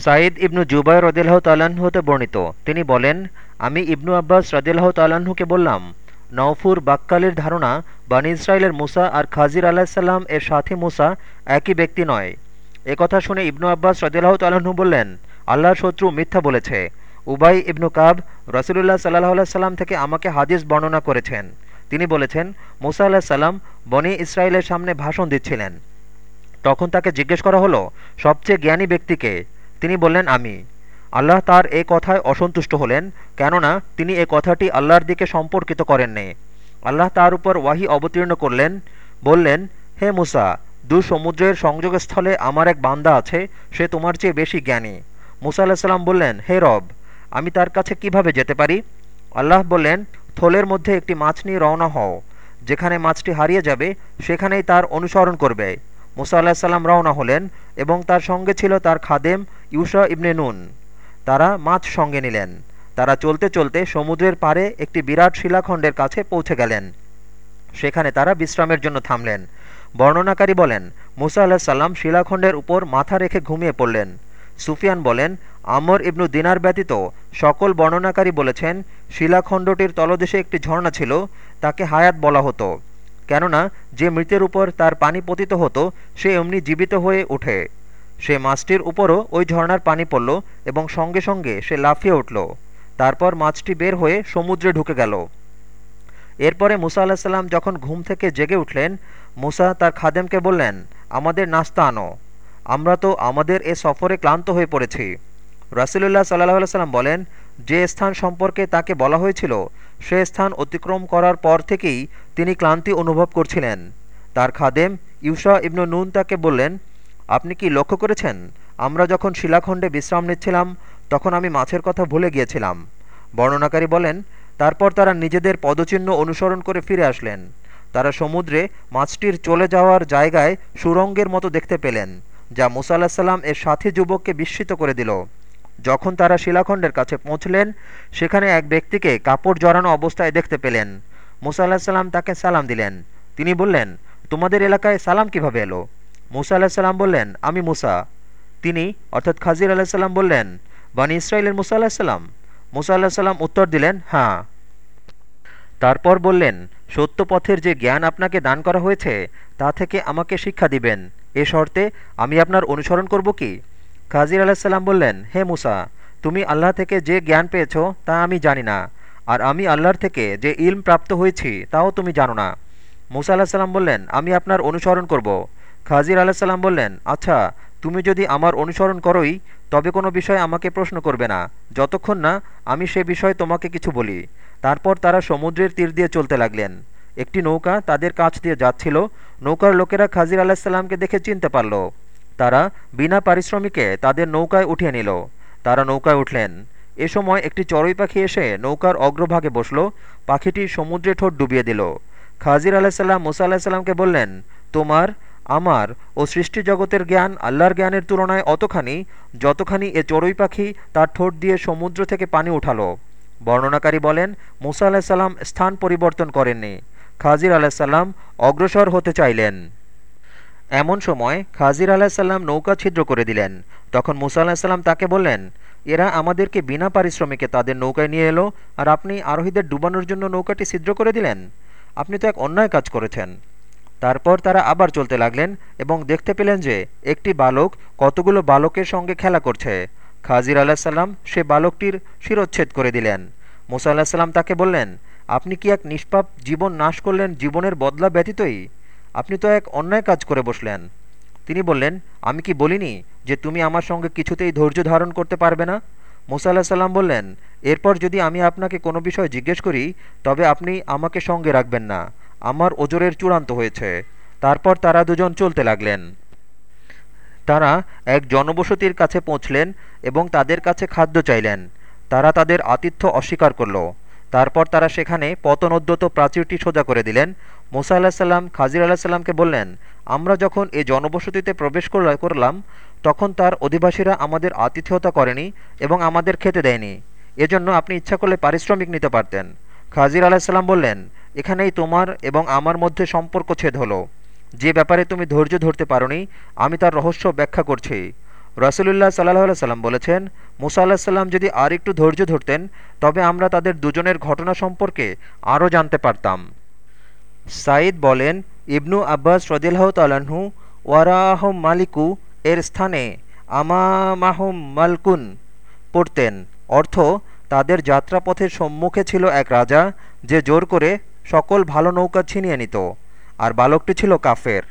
সাঈদ ইবনু জুবাই রদিল্লাহ তাল্লাহ্ন হতে বর্ণিত। তিনি বলেন, আমি ইবনু আব্বাস রদিল্লাহ তাল্লাহ্নকে বললাম, নওফুর বাক্কালির ধারণা বানি ইসরায়েলের মুসা আর খাজির আলাহিসাল্লাম এর সাথী মুসা একই ব্যক্তি নয়। কথা শুনে ইবনু আব্বাস রদিল্লাহ তাল্লাহ্ন বললেন, আল্লাহর শত্রু মিথ্যা বলেছে। উবাই ইবনু কাব রসুলুল্লাহ সাল্লাহ সাল্লাম থেকে আমাকে হাদিস বর্ণনা করেছেন। তিনি বলেছেন, মুসা আল্লাহ সাল্লাম বনি ইসরায়েলের সামনে ভাষণ দিচ্ছিলেন। তখন তাকে জিজ্ঞেস করা হলো, সবচেয়ে জ্ঞানী ব্যক্তিকে তিনি বললেন, আমি। আল্লাহ তার এ কথায় অসন্তুষ্ট হলেন, কেননা তিনি এ কথাটি আল্লাহর দিকে সম্পর্কিত করেননি। আল্লাহ তার উপর ওয়াহি অবতীর্ণ করলেন, বললেন, হে মুসা দু সমুদ্রের সংযোগস্থলে আমার এক বান্দা আছে, সে তোমার চেয়ে বেশি জ্ঞানী। মুসা আল্লাহ বললেন, হে রব, আমি তার কাছে কীভাবে যেতে পারি? আল্লাহ বললেন, থলের মধ্যে একটি মাছ নিয়ে রওনা হও, যেখানে মাছটি হারিয়ে যাবে, সেখানেই তার অনুসরণ করবে। মুসা আল্লাহ সাল্লাম রওনা হলেন এবং তার সঙ্গে ছিল তার খাদেম ইউসা ইবনে নুন। তারা মাছ সঙ্গে নিলেন। তারা চলতে চলতে সমুদ্রের পারে একটি বিরাট শিলাখণ্ডের কাছে পৌঁছে গেলেন। সেখানে তারা বিশ্রামের জন্য থামলেন। বর্ণনাকারী বলেন, মুসা আল্লাহ সাল্লাম শিলাখণ্ডের উপর মাথা রেখে ঘুমিয়ে পড়লেন। সুফিয়ান বলেন, আমর ইবনু দিনার ব্যতীত সকল বর্ণনাকারী বলেছেন, শিলাখণ্ডটির তলদেশে একটি ঝর্ণা ছিল, তাকে হায়াত বলা হতো। কেননা, যে মৃতের উপর তার পানি পতিত হতো, সে এমনি জীবিত হয়ে ওঠে। সে মাছটির উপরও ওই ঝর্ণার পানি পড়ল এবং সঙ্গে সঙ্গে সে লাফিয়ে উঠল। তারপর মাছটি বের হয়ে সমুদ্রে ঢুকে গেল। এরপরে মুসা আল্লাহ যখন ঘুম থেকে জেগে উঠলেন, মুসা তার খাদেমকে বললেন, আমাদের নাস্তা আনো। আমরা তো আমাদের এ সফরে ক্লান্ত হয়ে পড়েছি। রাসুলুল্লাহ সাল্লাহ সাল্লাম বলেন, যে স্থান সম্পর্কে তাকে বলা হয়েছিল, সে স্থান অতিক্রম করার পর থেকেই তিনি ক্লান্তি অনুভব করছিলেন। তার খাদেম ইউসা ইবনু নুন তাকে বললেন আপনি কি লক্ষ্য করেছেন? আমরা যখন শিলাখণ্ডে বিশ্রাম নিচ্ছিলাম, তখন আমি মাছের কথা ভুলে গিয়েছিলাম। বর্ণনাকারী বলেন, তারপর তারা নিজেদের পদচিহ্ন অনুসরণ করে ফিরে আসলেন। তারা সমুদ্রে মাছটির চলে যাওয়ার জায়গায় সুরঙ্গের মতো দেখতে পেলেন, যা মুসা সাল্লাম এর সাথী যুবককে বিস্মিত করে দিল। যখন তারা শিলাখণ্ডের কাছে পৌঁছলেন, সেখানে এক ব্যক্তিকে কাপড় জড়ানো অবস্থায় দেখতে পেলেন। মুসা আল্লাহ সাল্লাম তাকে সালাম দিলেন। তিনি বললেন, তোমাদের এলাকায় সালাম কীভাবে এলো? মুসা আল্লাহ সাল্লাম বললেন, আমি মুসা। তিনি, অর্থাৎ খাজির আল্লাহ সাল্লাম বললেন, বানি ইসরায়েলের মুসা আল্লাহ সাল্লাম মুসা আল্লাহ উত্তর দিলেন হ্যাঁ। তারপর বললেন সত্য পথের যে জ্ঞান আপনাকে দান করা হয়েছে, তা থেকে আমাকে শিক্ষা দিবেন। এ শর্তে আমি আপনার অনুসরণ করব কি? খাজির আলাহিসাল্লাম বললেন, হে মুসা, তুমি আল্লাহ থেকে যে জ্ঞান পেয়েছ, তা আমি জানি না। আর আমি আল্লাহর থেকে যে ইলম প্রাপ্ত হয়েছি, তাও তুমি জানো না। মুসা আল্লাহ সাল্লাম বললেন, আমি আপনার অনুসরণ করব। খাজির আলাহিসাল্লাম বললেন আচ্ছা তুমি যদি আমার অনুসরণ করোই, তবে কোনো বিষয় আমাকে প্রশ্ন করবে না। যতক্ষণ না আমি সে বিষয়ে তোমাকে কিছু বলি। তারপর তারা সমুদ্রের তীর দিয়ে চলতে লাগলেন। একটি নৌকা তাদের কাছ দিয়ে যাচ্ছিল। নৌকার লোকেরা খাজির আলাহিসাল্লামকে দেখে চিনতে পারল। তারা বিনা পারিশ্রমিকে তাদের নৌকায় উঠিয়ে নিল। তারা নৌকায় উঠলেন। এ সময় একটি চড়ুই পাখি এসে নৌকার অগ্রভাগে বসল। পাখিটি সমুদ্রে ঠোঁট ডুবিয়ে দিল। খাজির আলাহিসাল্লাম মুসা আলাহিসাল্লামকে বললেন, তোমার আমার ও সৃষ্টি জগতের জ্ঞান আল্লাহর জ্ঞানের তুলনায় অতখানি, যতখানি এ চড়ুই পাখি তার ঠোঁট দিয়ে সমুদ্র থেকে পানি উঠালো। বর্ণনাকারী বলেন, মুসা আলাহিসাল্লাম স্থান পরিবর্তন করেননি। খাজির আলাহিসাল্লাম অগ্রসর হতে চাইলেন। এমন সময় খাজির আলাহিসাল্লাম নৌকা ছিদ্র করে দিলেন। তখন মুসা আলাহিসাল্লাম তাকে বললেন, এরা আমাদেরকে বিনা পারিশ্রমিকে তাদের নৌকায় নিয়ে এলো, আর আপনি আরোহীদের ডুবানোর জন্য নৌকাটি ছিদ্র করে দিলেন? আপনি তো এক অন্যায় কাজ করেছেন। তারপর তারা আবার চলতে লাগলেন এবং দেখতে পেলেন যে একটি বালক কতগুলো বালকের সঙ্গে খেলা করছে। খাজির আলাহিসাল্লাম সে বালকটির শিরোচ্ছেদ করে দিলেন। মুসা আল্লাহ তাকে বললেন, আপনি কি এক নিষ্পাপ জীবন নাশ করলেন জীবনের বদলা ব্যতীতই? আপনি তো এক অন্যায় কাজ করে বসলেন। তিনি বললেন, আমি কি বলিনি যে তুমি আমার সঙ্গে কিছুতেই ধৈর্য ধারণ করতে পারবে না? মুসা আল্লাহ সাল্লাম বললেন, এরপর যদি আমি আপনাকে কোনো বিষয় জিজ্ঞেস করি, তবে আপনি আমাকে সঙ্গে রাখবেন না। আমার ওজরের চূড়ান্ত হয়েছে। তারপর তারা দুজন চলতে লাগলেন। তারা এক জনবসতির কাছে পৌঁছলেন এবং তাদের কাছে খাদ্য চাইলেন। তারা তাদের আতিথ্য অস্বীকার করল। তারপর তারা সেখানে পতনোদ্যত প্রাচীরটি সোজা করে দিলেন। মোসা আল্লাহ সাল্লাম খাজির আল্লাহ সাল্লামকে বললেন, আমরা যখন এই জনবসতিতে প্রবেশ করলাম, তখন তার অধিবাসীরা আমাদের আতিথেয়তা করেনি এবং আমাদের খেতে দেয়নি। এজন্য আপনি ইচ্ছা করলে পারিশ্রমিক নিতে পারতেন। খাজির আলাহ সাল্লাম বললেন এখানেই তোমার এবং আমার মধ্যে সম্পর্ক ছেদ হলো। যে ব্যাপারে তুমি ধৈর্য ধরতে পারোনি, আমি তার রহস্য ব্যাখ্যা করছি। রসুলুল্লাহ সাল্লাহ সাল্লাম বলেছেন, মুসা আল্লাহ সাল্লাম যদি আর একটু ধৈর্য ধরতেন, তবে আমরা তাদের দুজনের ঘটনা সম্পর্কে আরও জানতে পারতাম। সাঈদ বলেন, ইবনু আব্বাস রদিল্লাহ তালাহু ওয়ারাহম মালিকু এর স্থানে আমামাহম মালকুন পড়তেন। অর্থ, তাদের যাত্রাপথের সম্মুখে ছিল এক রাজা, যে জোর করে সকল ভালো নৌকা ছিনিয়ে নিত আর বালকটি ছিল কাফের।